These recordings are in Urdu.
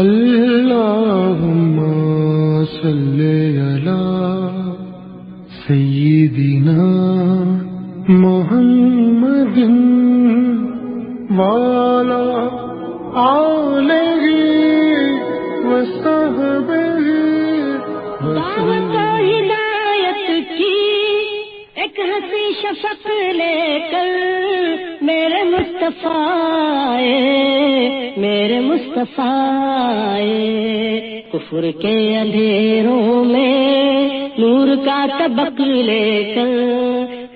اللهم صل على سيدنا محمد وعلى مصطفیٰ میرے مصطفیٰ۔ کفر کے اندھیروں میں نور کا طبق لے کر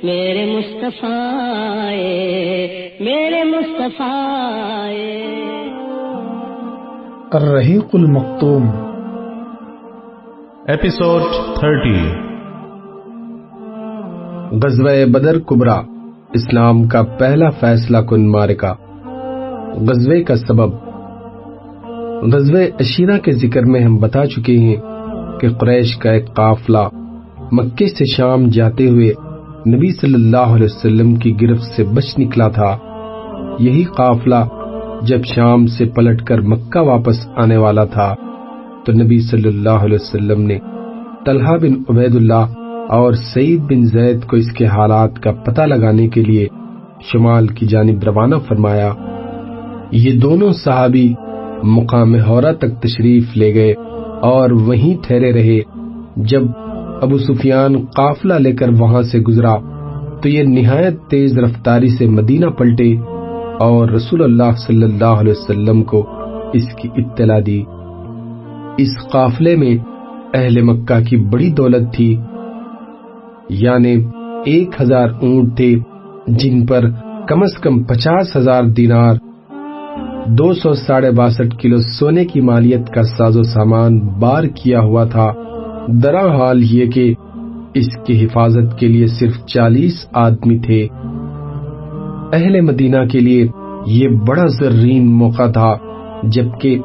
میرے مصطفیٰ میرے مصطفیٰ۔ الرحیق المختوم ایپیسوڈ تھرٹی غزوہ بدر کبرا اسلام کا پہلا فیصلہ کن مارکا غزوے کا سبب۔ غزوہ اشیرہ کے ذکر میں ہم بتا چکے ہیں کہ قریش کا ایک قافلہ مکے سے شام جاتے ہوئے نبی صلی اللہ علیہ وسلم کی گرفت سے بچ نکلا تھا۔ یہی قافلہ جب شام سے پلٹ کر مکہ واپس آنے والا تھا تو نبی صلی اللہ علیہ وسلم نے طلحہ بن عبید اللہ اور سعید بن زید کو اس کے حالات کا پتہ لگانے کے لیے شمال کی جانب روانہ فرمایا، یہ دونوں صحابی مقام ہورا تک تشریف لے گئے اور وہیں ٹھہرے رہے۔ جب ابو سفیان قافلہ لے کر وہاں سے گزرا، تو یہ نہایت تیز رفتاری سے مدینہ پلٹے اور رسول اللہ صلی اللہ علیہ وسلم کو اس کی اطلاع دی۔ اس قافلے میں اہل مکہ کی بڑی دولت تھی۔ یعنی ایک ہزار اونٹ تھے جن پر کم از کم پچاس ہزار دینار، دو سو ساڑھے باسٹھ کلو سونے کی مالیت کا ساز و سامان بار کیا ہوا تھا۔ درا حال یہ کہ اس کی حفاظت کے لیے صرف چالیس آدمی تھے۔ اہل مدینہ کے لیے یہ بڑا زرین موقع تھا، جبکہ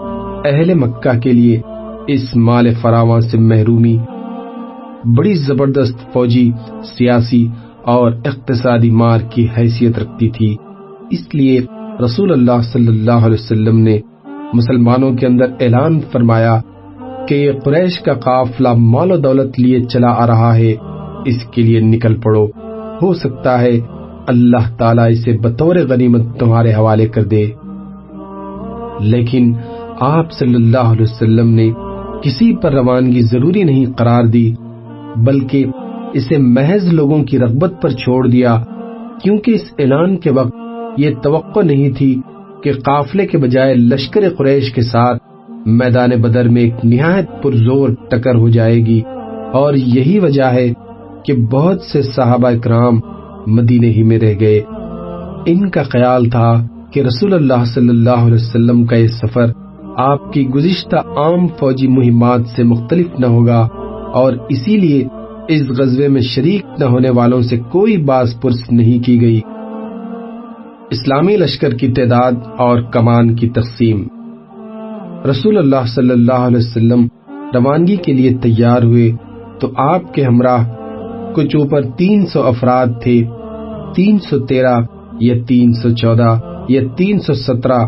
اہل مکہ کے لیے اس مال فراواں سے محرومی بڑی زبردست فوجی، سیاسی اور اقتصادی مار کی حیثیت رکھتی تھی۔ اس لیے رسول اللہ صلی اللہ علیہ وسلم نے مسلمانوں کے اندر اعلان فرمایا کہ یہ قریش کا قافلہ مال و دولت لیے چلا آ رہا ہے۔ اس کے لیے نکل پڑو۔ ہو سکتا ہے اللہ تعالیٰ اسے بطور غنیمت تمہارے حوالے کر دے۔ لیکن آپ صلی اللہ علیہ وسلم نے کسی پر روانگی ضروری نہیں قرار دی۔ بلکہ اسے محض لوگوں کی رغبت پر چھوڑ دیا، کیونکہ اس اعلان کے وقت یہ توقع نہیں تھی کہ قافلے کے بجائے لشکر قریش کے ساتھ میدان بدر میں ایک نہایت پرزور ٹکر ہو جائے گی۔ اور یہی وجہ ہے کہ بہت سے صحابہ کرام مدینے ہی میں رہ گئے۔ ان کا خیال تھا کہ رسول اللہ صلی اللہ علیہ وسلم کا یہ سفر آپ کی گزشتہ عام فوجی مہمات سے مختلف نہ ہوگا۔ اور اسی لیے اس غزوے میں شریک نہ ہونے والوں سے کوئی باز پرس نہیں کی گئی۔ اسلامی لشکر کی تعداد اور کمان کی تقسیم۔ رسول اللہ صلی اللہ علیہ وسلم روانگی کے لیے تیار ہوئے تو آپ کے ہمراہ کچھ اوپر تین سو افراد تھے۔ تین سو تیرہ یا تین سو چودہ یا تین سو سترہ،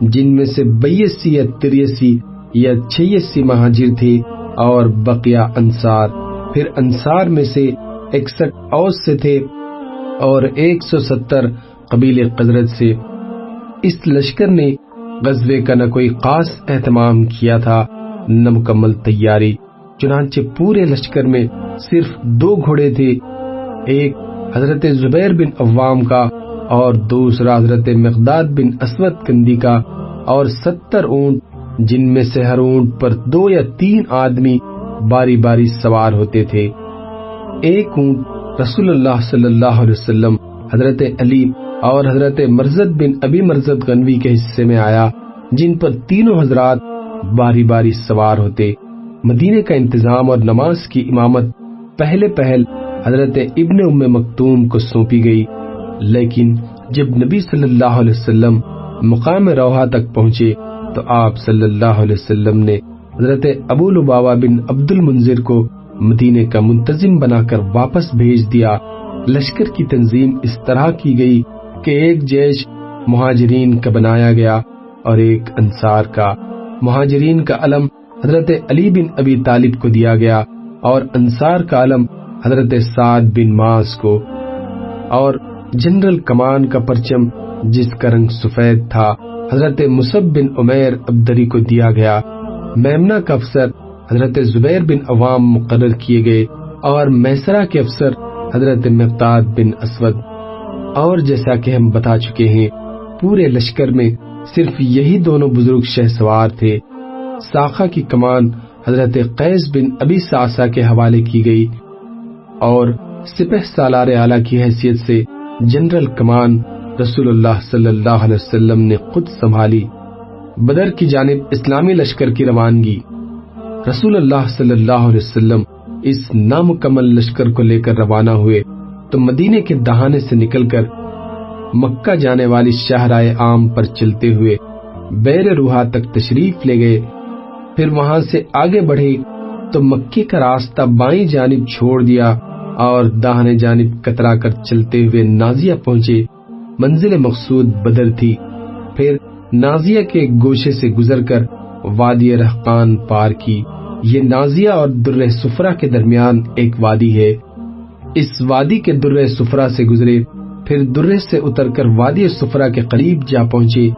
جن میں سے بیسی یا تریسی یا چھیاسی مہاجر تھے۔ اور بقیہ انصار۔ پھر انصار میں سے اکسٹھ اوس سے تھے اور ایک سو ستر قبیل قدرت سے۔ اس لشکر نے غزوے کا نہ کوئی خاص اہتمام کیا تھا، نہ مکمل تیاری، چنانچہ پورے لشکر میں صرف دو گھوڑے تھے۔ ایک حضرت زبیر بن عوام کا اور دوسرا حضرت مقداد بن اسود کندی کا اور ستر اونٹ جن میں سے ہر اونٹ پر دو یا تین آدمی باری باری سوار ہوتے تھے۔ ایک اونٹ رسول اللہ صلی اللہ علیہ وسلم، حضرت علی اور حضرت مرزد بن ابی مرزد غنوی کے حصے میں آیا، جن پر تینوں حضرات باری باری سوار ہوتے۔ مدینے کا انتظام اور نماز کی امامت پہلے پہل حضرت ابن ام مکتوم کو سونپی گئی۔ لیکن جب نبی صلی اللہ علیہ وسلم مقام روحا تک پہنچے تو آپ صلی اللہ علیہ وسلم نے حضرت ابو لباوا بن عبد المنظر کو مدینے کا منتظم بنا کر واپس بھیج دیا۔ لشکر کی تنظیم اس طرح کی گئی کہ ایک جیش مہاجرین کا بنایا گیا اور ایک انصار کا۔ مہاجرین کا علم حضرت علی بن ابی طالب کو دیا گیا اور انصار کا علم حضرت سعد بن ماس کو۔ اور جنرل کمان کا پرچم جس کا رنگ سفید تھا۔ حضرت مصب بن عمیر عبدری کو دیا گیا۔ میمنا کا افسر حضرت زبیر بن عوام مقرر کیے گئے اور میسرا کے افسر حضرت مقتاد بن اسود۔ اور جیسا کہ ہم بتا چکے ہیں، پورے لشکر میں صرف یہی دونوں بزرگ شہ سوار تھے۔ ساخا کی کمان حضرت قیس بن ابی ساسا کے حوالے کی گئی۔ اور سپہ سالار اعلی کی حیثیت سے جنرل کمان رسول اللہ صلی اللہ علیہ وسلم نے خود سنبھالی۔ بدر کی جانب اسلامی لشکر کی روانگی۔ رسول اللہ صلی اللہ علیہ وسلم اس نامکمل لشکر کو لے کر روانہ ہوئے تو مدینے کے دہانے سے نکل کر مکہ جانے والی شاہراہ عام پر چلتے ہوئے بیر روحا تک تشریف لے گئے۔ پھر وہاں سے آگے بڑھے تو مکے کا راستہ بائیں جانب چھوڑ دیا اور داہنے جانب کترا کر چلتے ہوئے نازیہ پہنچے۔ منزل مقصود بدر تھی۔ پھر نازیہ کے گوشے سے گزر کر وادی رحقان پار کی۔ یہ نازیہ اور در سفرا کے درمیان ایک وادی ہے۔ اس وادی کے در سفرا سے گزرے، پھر در سے اتر کر وادی سفرا کے قریب جا پہنچے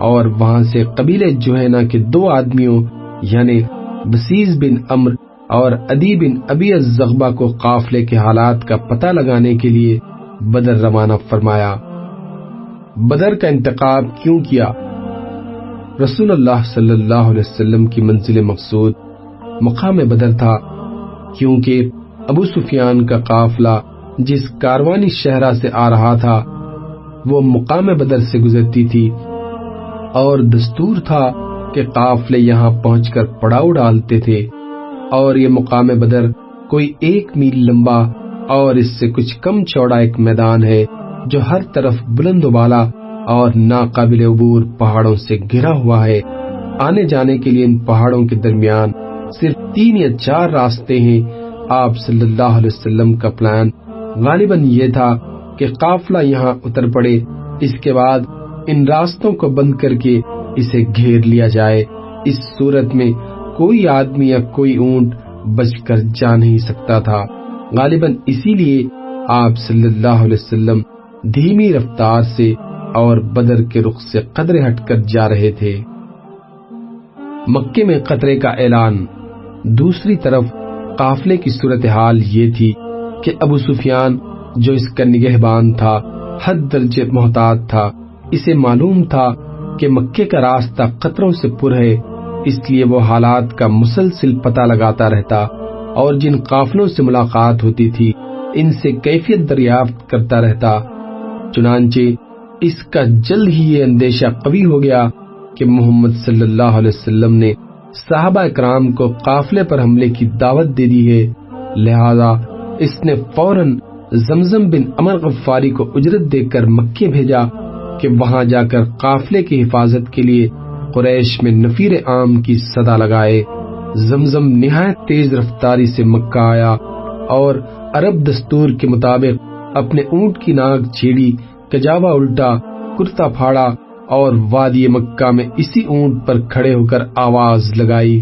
اور وہاں سے قبیلے جوہینا کے دو آدمیوں یعنی بسیز بن امر اور ادی بن ابی الزغبہ کو قافلے کے حالات کا پتہ لگانے کے لیے بدر روانہ فرمایا۔ بدر کا انتخاب کیوں کیا؟ رسول اللہ صلی اللہ علیہ وسلم کی منزل مقصود مقام بدر تھا، کیونکہ ابو سفیان کا قافلہ جس کاروانی شہرہ سے آ رہا تھا، وہ مقام بدر سے گزرتی تھی۔ اور دستور تھا کہ قافلے یہاں پہنچ کر پڑاؤ ڈالتے تھے، اور یہ مقام بدر کوئی ایک میل لمبا اور اس سے کچھ کم چوڑا ایک میدان ہے۔ جو ہر طرف بلند و بالا اور ناقابل عبور پہاڑوں سے گھرا ہوا ہے۔ آنے جانے کے لیے ان پہاڑوں کے درمیان صرف تین یا چار راستے ہیں۔ آپ صلی اللہ علیہ وسلم کا پلان غالباً یہ تھا کہ قافلہ یہاں اتر پڑے۔ اس کے بعد ان راستوں کو بند کر کے اسے گھیر لیا جائے۔ اس صورت میں کوئی آدمی یا کوئی اونٹ بچ کر جا نہیں سکتا تھا۔ غالباً اسی لیے آپ صلی اللہ علیہ وسلم دھیمی رفتار سے اور بدر کے رخ سے قدرے ہٹ کر جا رہے تھے۔ مکے میں قطرے کا اعلان۔ دوسری طرف قافلے کی صورتحال یہ تھی کہ ابو سفیان جو اس کا نگہبان تھا، حد درجے محتاط تھا۔ اسے معلوم تھا کہ مکے کا راستہ قطروں سے پر ہے، اس لیے وہ حالات کا مسلسل پتہ لگاتا رہتا اور جن قافلوں سے ملاقات ہوتی تھی، ان سے کیفیت دریافت کرتا رہتا۔ چنانچہ اس کا جلد ہی یہ اندیشہ قوی ہو گیا کہ محمد صلی اللہ علیہ وسلم نے صحابہ اکرام کو قافلے پر حملے کی دعوت دے دی ہے۔ لہذا اس نے فوراً زمزم بن امر غفاری کو اجرت دے کر مکے بھیجا کہ وہاں جا کر قافلے کی حفاظت کے لیے قریش میں نفیر عام کی صدا لگائے۔ زمزم نہایت تیز رفتاری سے مکہ آیا اور عرب دستور کے مطابق اپنے اونٹ کی ناک چھیڑی، کجاوا الٹا، کرتا پھاڑا اور وادی مکہ میں اسی اونٹ پر کھڑے ہو کر آواز لگائی۔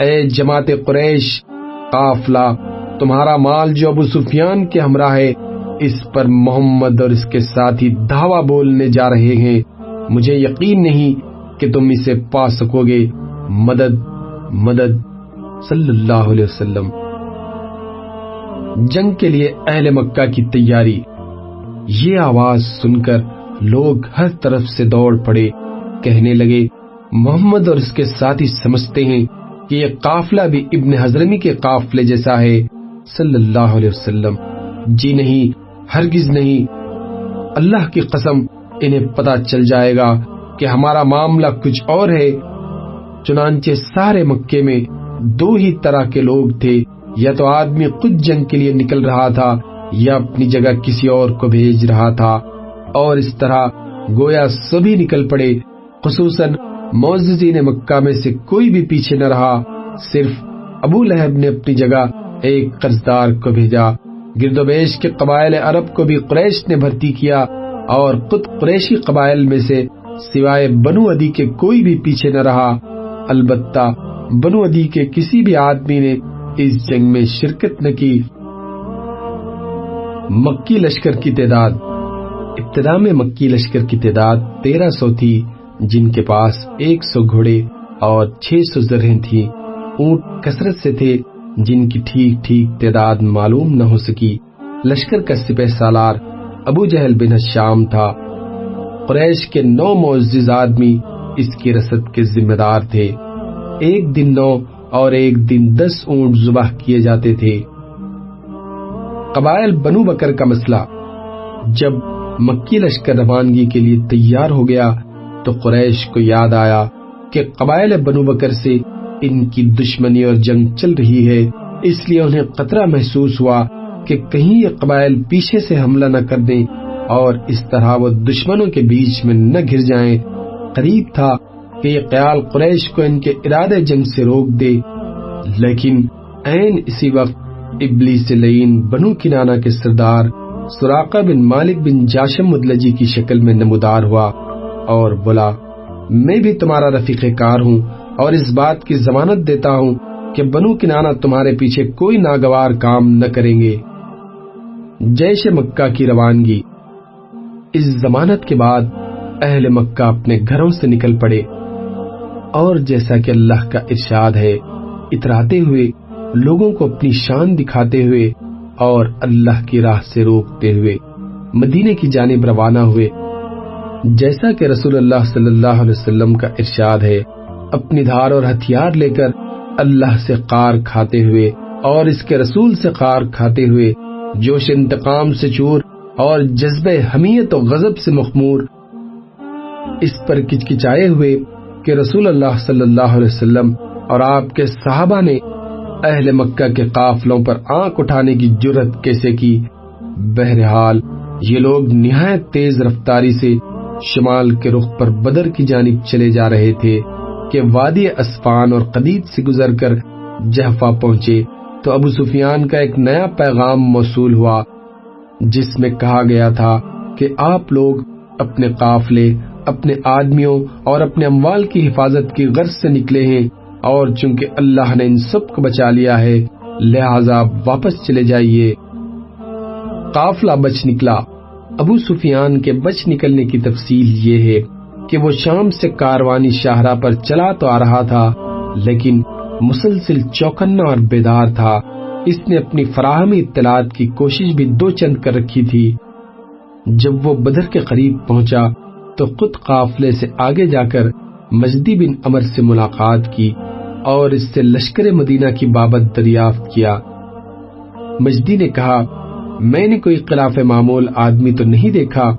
اے جماعت قریش، قافلہ، تمہارا مال جو ابو سفیان کے ہمراہ ہے، اس پر محمد اور اس کے ساتھی دھاوا بولنے جا رہے ہیں۔ مجھے یقین نہیں کہ تم اسے پا سکو گے۔ مدد مدد، صلی اللہ علیہ وسلم۔ جنگ کے لیے اہل مکہ کی تیاری۔ یہ آواز سن کر لوگ ہر طرف سے دوڑ پڑے، کہنے لگے، محمد اور اس کے ساتھی سمجھتے ہیں کہ یہ قافلہ بھی ابن حضرمی کے قافلے جیسا ہے، صلی اللہ علیہ وسلم۔ جی نہیں، ہرگز نہیں۔ اللہ کی قسم، انہیں پتا چل جائے گا کہ ہمارا معاملہ کچھ اور ہے۔ چنانچہ سارے مکے میں دو ہی طرح کے لوگ تھے۔ یا تو آدمی خود جنگ کے لیے نکل رہا تھا یا اپنی جگہ کسی اور کو بھیج رہا تھا۔ اور اس طرح گویا سبھی نکل پڑے، خصوصاً معززین مکہ میں سے کوئی بھی پیچھے نہ رہا، صرف ابو لہب نے اپنی جگہ ایک قرضدار کو بھیجا۔ گرد و بیش کے قبائل عرب کو بھی قریش نے بھرتی کیا اور خود قریشی قبائل میں سے سوائے بنو ادی کے کوئی بھی پیچھے نہ رہا۔ البتہ بنو ادی کے کسی بھی آدمی نے اس جنگ میں شرکت نہ کی۔ مکی لشکر کی تعداد، ابتدا میں مکی لشکر کی تعداد تیرہ سو تھی، جن کے پاس ایک سو گھوڑے اور چھ سو زرہیں تھی اونٹ کثرت سے تھے، جن کی ٹھیک ٹھیک تعداد معلوم نہ ہو سکی۔ لشکر کا سپہ سالار ابو جہل بن شام تھا۔ قریش کے نو معزز آدمی اس کی رسد کے ذمہ دار تھے۔ ایک دن نو اور ایک دن دس اونٹ ذبح کیے جاتے تھے۔ قبائل بنو بکر کا مسئلہ۔ جب مکی لشکر روانگی کے لیے تیار ہو گیا، تو قریش کو یاد آیا کہ قبائل بنو بکر سے ان کی دشمنی اور جنگ چل رہی ہے۔ اس لیے انہیں خطرہ محسوس ہوا کہ کہیں یہ قبائل پیچھے سے حملہ نہ کر دیں اور اس طرح وہ دشمنوں کے بیچ میں نہ گر جائیں۔ قریب تھا کہ یہ قیال قریش کو ان کے ارادے جنگ سے روک دے۔ لیکن این اسی وقت ابلی سے بنو کنانا کے سردار سراقہ بن مالک بن جاشم مدلجی کی شکل میں نمودار ہوا اور بولا، میں بھی تمہارا رفیق کار ہوں اور اس بات کی ضمانت دیتا ہوں کہ بنو کنانا تمہارے پیچھے کوئی ناگوار کام نہ کریں گے۔ جیش مکہ کی روانگی۔ اس ضمانت کے بعد اہل مکہ اپنے گھروں سے نکل پڑے۔ اور جیسا کہ اللہ کا ارشاد ہے، اتراتے ہوئے، لوگوں کو اپنی شان دکھاتے ہوئے اور اللہ کی راہ سے روکتے ہوئے مدینے کی جانب روانہ ہوئے۔ جیسا کہ رسول اللہ صلی اللہ علیہ وسلم کا ارشاد ہے، اپنی دھار اور ہتھیار لے کر اللہ سے قار کھاتے ہوئے اور اس کے رسول سے قار کھاتے ہوئے، جوش انتقام سے چور اور جذبہ حمیت و غضب سے مخمور، اس پر کچکچائے ہوئے کہ رسول اللہ صلی اللہ علیہ وسلم اور آپ کے صحابہ نے اہل مکہ کے قافلوں پر آنکھ اٹھانے کی جرت کیسے کی؟ بہرحال، یہ لوگ نہایت تیز رفتاری سے شمال کے رخ پر بدر کی جانب چلے جا رہے تھے کہ وادی اسفان اور قدید سے گزر کر جہفا پہنچے تو ابو سفیان کا ایک نیا پیغام موصول ہوا، جس میں کہا گیا تھا کہ آپ لوگ اپنے قافلے اپنے آدمیوں اور اپنے اموال کی حفاظت کی غرض سے نکلے ہیں اور چونکہ اللہ نے ان سب کو بچا لیا ہے، لہذا واپس چلے جائیے۔ قافلہ بچ نکلا۔ ابو سفیان کے بچ نکلنے کی تفصیل یہ ہے کہ وہ شام سے کاروانی شاہراہ پر چلا تو آ رہا تھا، لیکن مسلسل چوکنا اور بیدار تھا۔ اس نے اپنی فراہمی اطلاعات کی کوشش بھی دو چند کر رکھی تھی۔ جب وہ بدر کے قریب پہنچا تو خود قافلے سے آگے جا کر مجدی بن امر سے ملاقات کی اور اس سے لشکر مدینہ کی بابت دریافت کیا۔ مجدی نے کہا، میں نے کوئی خلاف معمول آدمی تو نہیں دیکھا،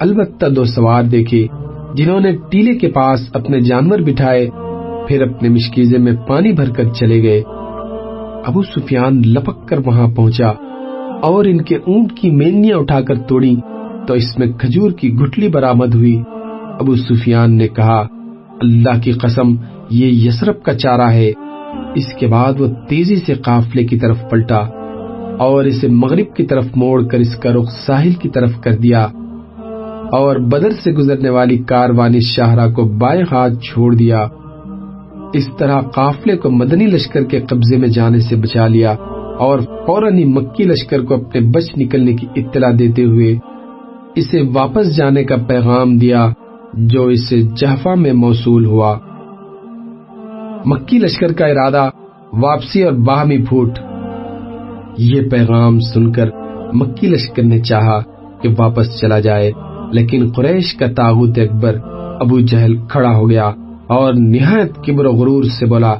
البتہ دو سوار دیکھے جنہوں نے ٹیلے کے پاس اپنے جانور بٹھائے، پھر اپنے مشکیزے میں پانی بھر کر چلے گئے۔ ابو سفیان لپک کر وہاں پہنچا اور ان کے اونٹ کی مینیاں اٹھا کر توڑی تو اس میں کھجور کی گٹلی برآمد ہوئی۔ ابو سفیان نے کہا، اللہ کی قسم، یہ یسرف کا چارہ ہے۔ اس کے بعد وہ تیزی سے قافلے کی طرف پلٹا اور اسے مغرب کی طرف موڑ کر اس کا رخ ساحل کی طرف کر دیا اور بدر سے گزرنے والی کاروانی شاہراہ کو بائیں ہاتھ چھوڑ دیا۔ اس طرح قافلے کو مدنی لشکر کے قبضے میں جانے سے بچا لیا اور فوراً ہی مکی لشکر کو اپنے بچ نکلنے کی اطلاع دیتے ہوئے اسے واپس جانے کا پیغام دیا جو اسے جہفا میں موصول ہوا۔ مکی لشکر کا ارادہ واپسی اور باہمی پھوٹ۔ یہ پیغام سن کر مکی لشکر نے چاہا کہ واپس چلا جائے، لیکن قریش کا تاغت اکبر ابو جہل کھڑا ہو گیا اور نہایت کبر و غرور سے بولا،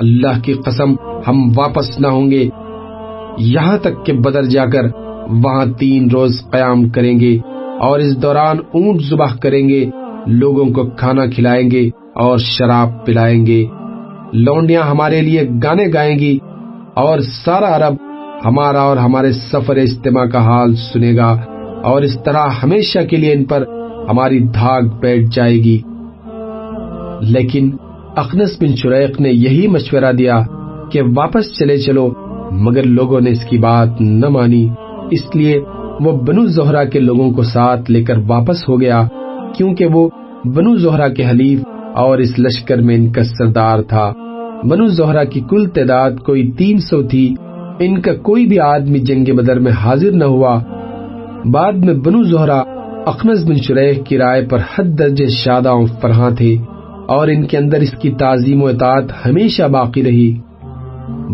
اللہ کی قسم، ہم واپس نہ ہوں گے۔ یہاں تک کہ بدر جا کر وہاں تین روز قیام کریں گے۔ اور اس دوران اونٹ زباہ کریں گے، لوگوں کو کھانا کھلائیں گے اور شراب پلائیں گے۔ لونڈیاں ہمارے لیے گانے گائیں گی اور سارا عرب ہمارا اور ہمارے سفر اجتماع کا حال سنے گا اور اس طرح ہمیشہ کے لیے ان پر ہماری دھاگ بیٹھ جائے گی۔ لیکن اخنس بن شریق نے یہی مشورہ دیا کہ واپس چلے چلو، مگر لوگوں نے اس کی بات نہ مانی۔ اس لیے وہ بنو زہرا کے لوگوں کو ساتھ لے کر واپس ہو گیا، کیونکہ وہ بنو زہرا کے حلیف اور اس لشکر میں ان کا سردار تھا۔ بنو زہرا کی کل تعداد کوئی تین سو تھی، ان کا کوئی بھی آدمی جنگ بدر میں حاضر نہ ہوا۔ بعد میں بنو زہرا اخنز بن شریح کی رائے پر حد درجے شادہ فرحاں تھے اور ان کے اندر اس کی تعظیم و اطاعت ہمیشہ باقی رہی۔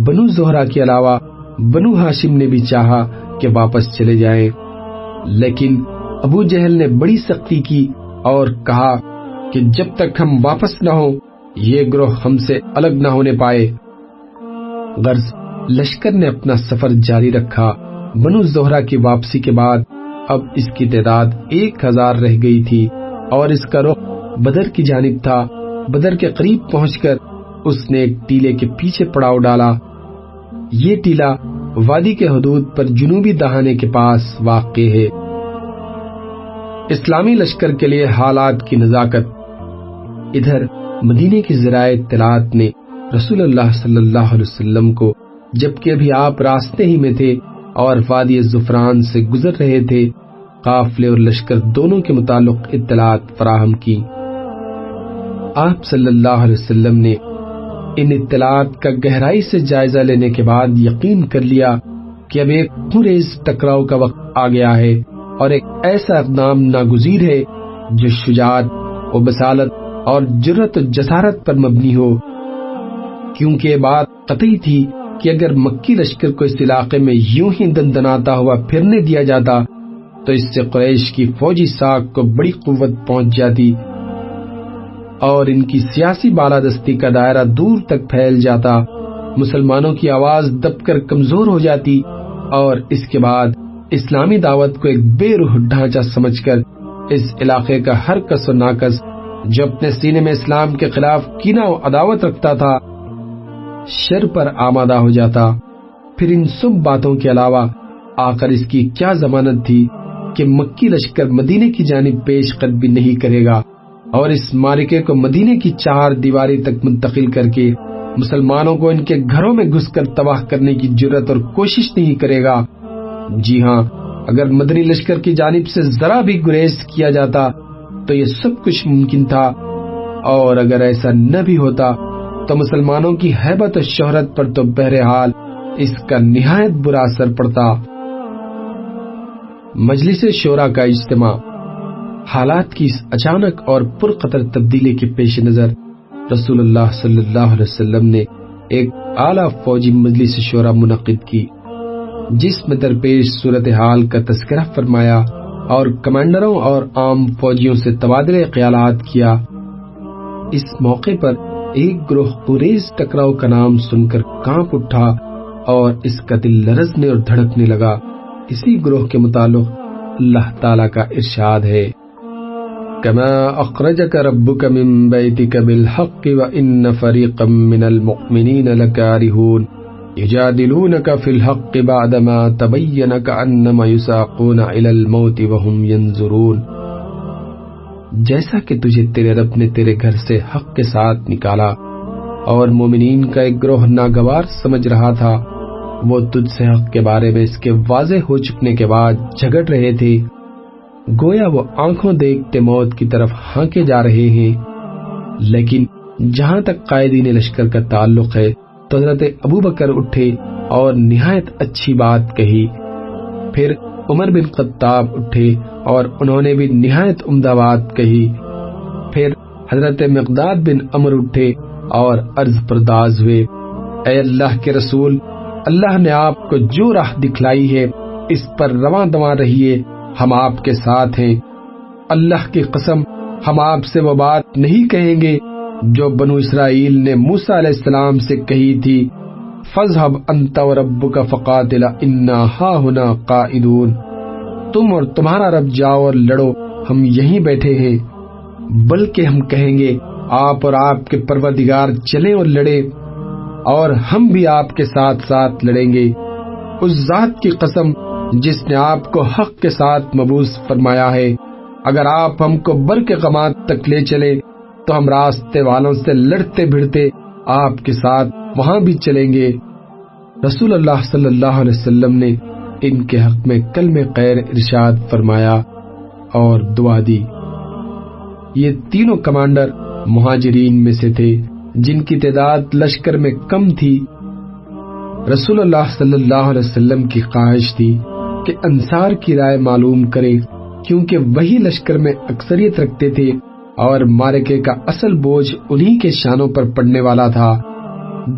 بنو زہرا کے علاوہ بنو ہاشم نے بھی چاہا کہ واپس چلے جائیں لیکن ابو جہل نے بڑی سختی کی اور کہا کہ جب تک ہم واپس نہ ہوں، یہ گروہ ہم سے الگ نہ ہونے پائے۔ غرض، لشکر نے اپنا سفر جاری رکھا۔ بنو زہرا کی واپسی کے بعد اب اس کی تعداد ایک ہزار رہ گئی تھی اور اس کا رخ بدر کی جانب تھا۔ بدر کے قریب پہنچ کر اس نے ایک ٹیلے کے پیچھے پڑاؤ ڈالا۔ یہ ٹیلا وادی کے حدود پر جنوبی دہانے کے پاس واقع ہے۔ اسلامی لشکر کے لیے حالات کی نزاکت۔ ادھر مدینے کی ذرائع اطلاعات نے رسول اللہ صلی اللہ علیہ وسلم کو، جبکہ ابھی آپ راستے ہی میں تھے اور وادی زفران سے گزر رہے تھے، قافلے اور لشکر دونوں کے متعلق اطلاعات فراہم کی۔ آپ صلی اللہ علیہ وسلم نے ان اطلاعات کا گہرائی سے جائزہ لینے کے بعد یقین کر لیا کہ اب ایک خریز ٹکراؤ کا وقت آ گیا ہے اور ایک ایسا اقدام ناگزیر ہے جو شجاعت و بسالت اور جرت و جسارت پر مبنی ہو۔ کیونکہ یہ بات قطعی تھی کہ اگر مکی لشکر کو اس علاقے میں یوں ہی دندناتا ہوا پھرنے دیا جاتا، تو اس سے قریش کی فوجی ساکھ کو بڑی قوت پہنچ جاتی۔ اور ان کی سیاسی بالادستی کا دائرہ دور تک پھیل جاتا، مسلمانوں کی آواز دب کر کمزور ہو جاتی اور اس کے بعد اسلامی دعوت کو ایک بے روح ڈھانچہ سمجھ کر اس علاقے کا ہر کس و ناکس جو اپنے سینے میں اسلام کے خلاف کینا و عداوت رکھتا تھا، شر پر آمادہ ہو جاتا۔ پھر ان سب باتوں کے علاوہ آخر اس کی کیا ضمانت تھی کہ مکی لشکر مدینے کی جانب پیش قدمی نہیں کرے گا۔ اور اس مارکے کو مدینے کی چار دیواری تک منتقل کر کے مسلمانوں کو ان کے گھروں میں گھس کر تباہ کرنے کی جرت اور کوشش نہیں کرے گا۔ جی ہاں اگر مدنی لشکر کی جانب سے ذرا بھی گریز کیا جاتا تو یہ سب کچھ ممکن تھا۔ اور اگر ایسا نہ بھی ہوتا تو مسلمانوں کی حیبت و شہرت پر تو بہرحال اس کا نہایت برا اثر پڑتا۔ مجلس شورا کا اجتماع۔ حالات کی اس اچانک اور پرقطر تبدیلی کے پیش نظر رسول اللہ صلی اللہ علیہ وسلم نے ایک اعلیٰ فوجی مجلس شورا منعقد کی، جس میں درپیش صورتحال کا تذکرہ فرمایا اور کمانڈروں اور عام فوجیوں سے تبادلے خیالات کیا۔ اس موقع پر ایک گروہ قریز ٹکراؤ کا نام سن کر کانپ اٹھا اور اس کا دل لرزنے اور دھڑکنے لگا۔ اسی گروہ کے متعلق اللہ تعالی کا ارشاد ہے۔ كما أخرجك ربك من بيتك بالحق وإن فريقا من المؤمنين لكارهون يجادلونك في الحق بعدما تبين كأنما يساقون إلى الموت وهم ينظرون جیسا کہ تجھے تیرے رب نے تیرے گھر سے حق کے ساتھ نکالا اور مومنین کا ایک گروہ ناگوار سمجھ رہا تھا وہ تجھ سے حق کے بارے میں اس کے واضح ہو چکنے کے بعد جھگڑ رہے تھے گویا وہ آنکھوں دیکھتے موت کی طرف ہانکے جا رہے ہیں۔ لیکن جہاں تک قائدین لشکر کا تعلق ہے، تو حضرت ابو بکر اٹھے اور نہایت اچھی بات کہی۔ پھر عمر بن خطاب اٹھے اور انہوں نے بھی نہایت عمدہ بات کہی۔ پھر حضرت مقداد بن امر اٹھے اور عرض پرداز ہوئے۔ اے اللہ کے رسول، اللہ نے آپ کو جو راہ دکھلائی ہے، اس پر رواں دواں رہیے۔ ہم آپ کے ساتھ ہیں۔ اللہ کی قسم، ہم آپ سے وہ بات نہیں کہیں گے جو بنو اسرائیل نے موسا علیہ السلام سے کہی تھی۔ فضحب انت و رب کا فقاتل، انا ہا ہونا قائدون۔ تم اور تمہارا رب جاؤ اور لڑو، ہم یہیں بیٹھے ہیں۔ بلکہ ہم کہیں گے، آپ اور آپ کے پروردگار چلے اور لڑے اور ہم بھی آپ کے ساتھ ساتھ لڑیں گے۔ اس ذات کی قسم جس نے آپ کو حق کے ساتھ مبوس فرمایا ہے۔ اگر آپ ہم کو بر کے غمات تک لے چلے، تو ہم راستے والوں سے لڑتے بھڑتے آپ کے ساتھ وہاں بھی چلیں گے۔ رسول اللہ صلی اللہ علیہ وسلم نے ان کے حق میں کل میں خیر ارشاد فرمایا اور دعا دی۔ یہ تینوں کمانڈر مہاجرین میں سے تھے، جن کی تعداد لشکر میں کم تھی۔ رسول اللہ صلی اللہ علیہ وسلم کی خواہش تھی۔ کہ انصار کی رائے معلوم کرے، کیونکہ وہی لشکر میں اکثریت رکھتے تھے اور مارکے کا اصل بوجھ انہی کے شانوں پر پڑنے والا تھا۔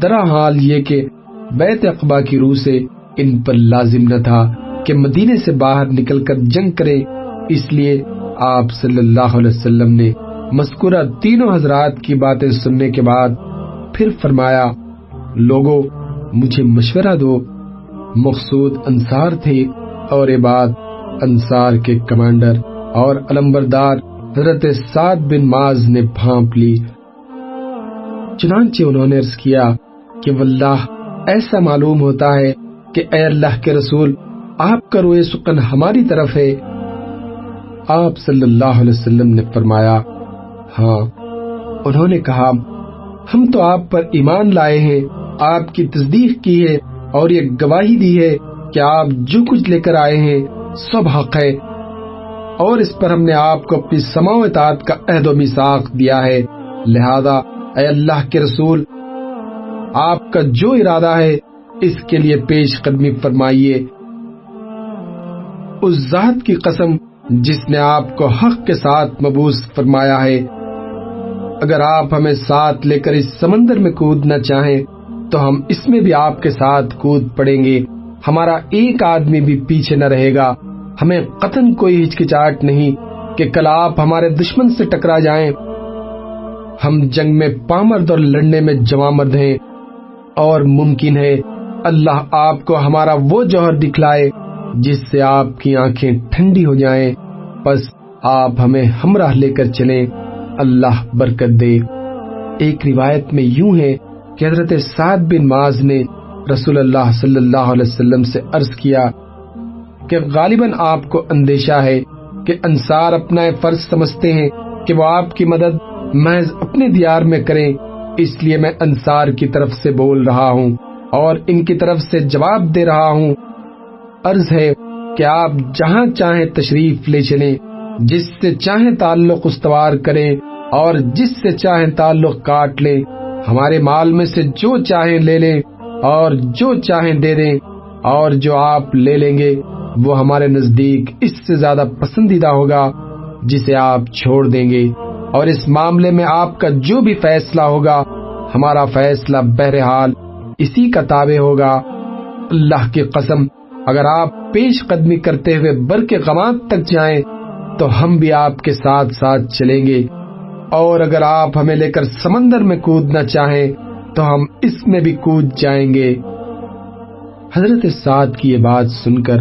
درا حال یہ کہ بیت اقبا کی روح سے ان پر لازم نہ تھا کہ مدینے سے باہر نکل کر جنگ کرے، اس لیے آپ صلی اللہ علیہ وسلم نے مذکورہ تینوں حضرات کی باتیں سننے کے بعد پھر فرمایا لوگوں مجھے مشورہ دو، مقصود انصار تھے اور یہ بات انصار کے کمانڈر اور علمبردار حضرت سعد بن ماز نے بھانپ لی۔ چنانچہ انہوں نے عرض کیا کہ واللہ، ایسا معلوم ہوتا ہے کہ اے اللہ کے رسول، آپ کا روئے سکن ہماری طرف ہے۔ آپ صلی اللہ علیہ وسلم نے فرمایا ہاں۔ انہوں نے کہا، ہم تو آپ پر ایمان لائے ہیں، آپ کی تصدیق کی ہے اور یہ گواہی دی ہے۔ کہ آپ جو کچھ لے کر آئے ہیں، سب حق ہے۔ اور اس پر ہم نے آپ کو اپنی سماع اطاعت کا عہد و میساق دیا ہے۔ لہذا، اے اللہ کے رسول، آپ کا جو ارادہ ہے، اس کے لیے پیش قدمی فرمائیے۔ اس ذات کی قسم، جس نے آپ کو حق کے ساتھ مبوس فرمایا ہے۔ اگر آپ ہمیں ساتھ لے کر اس سمندر میں کودنا چاہیں، تو ہم اس میں بھی آپ کے ساتھ کود پڑیں گے۔ ہمارا ایک آدمی بھی پیچھے نہ رہے گا۔ ہمیں قطن کوئی ہچکچاہٹ نہیں کہ کل آپ ہمارے دشمن سے ٹکرا جائیں۔ ہم جنگ میں پامرد اور لڑنے میں جمع مرد ہیں اور ممکن ہے اللہ آپ کو ہمارا وہ جوہر دکھلائے جس سے آپ کی آنکھیں ٹھنڈی ہو جائیں۔ بس آپ ہمیں ہمراہ لے کر چلیں۔ اللہ برکت دے۔ ایک روایت میں یوں ہے کہ حضرت سعد بن ماز نے رسول اللہ صلی اللہ علیہ وسلم سے عرض کیا کہ غالباً آپ کو اندیشہ ہے کہ انصار اپنا فرض سمجھتے ہیں کہ وہ آپ کی مدد محض اپنے دیار میں کریں، اس لیے میں انصار کی طرف سے بول رہا ہوں اور ان کی طرف سے جواب دے رہا ہوں۔ عرض ہے کہ آپ جہاں چاہیں تشریف لے چلیں، جس سے چاہیں تعلق استوار کریں اور جس سے چاہیں تعلق کاٹ لیں، ہمارے مال میں سے جو چاہیں لے لیں۔ اور جو چاہیں دے دیں اور جو آپ لے لیں گے، وہ ہمارے نزدیک اس سے زیادہ پسندیدہ ہوگا، جسے آپ چھوڑ دیں گے۔ اور اس معاملے میں آپ کا جو بھی فیصلہ ہوگا، ہمارا فیصلہ بہرحال اسی کا تابع ہوگا۔ اللہ کی قسم، اگر آپ پیش قدمی کرتے ہوئے بر کے غمات تک جائیں، تو ہم بھی آپ کے ساتھ ساتھ چلیں گے۔ اور اگر آپ ہمیں لے کر سمندر میں کودنا چاہیں تو ہم اس میں بھی کود جائیں گے۔ حضرت سعد کی یہ بات سن کر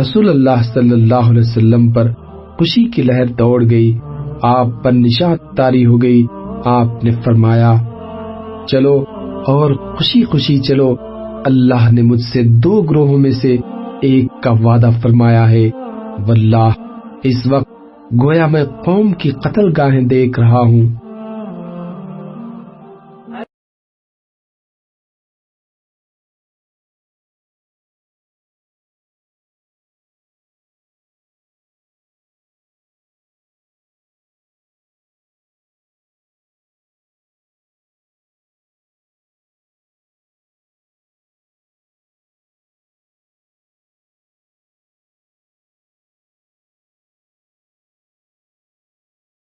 رسول اللہ صلی اللہ علیہ وسلم پر خوشی کی لہر دوڑ گئی۔ آپ پر نشات تاری ہو گئی۔ آپ نے فرمایا، چلو اور خوشی خوشی چلو۔ اللہ نے مجھ سے دو گروہوں میں سے ایک کا وعدہ فرمایا ہے۔ واللہ، اس وقت گویا میں قوم کی قتل گاہیں دیکھ رہا ہوں۔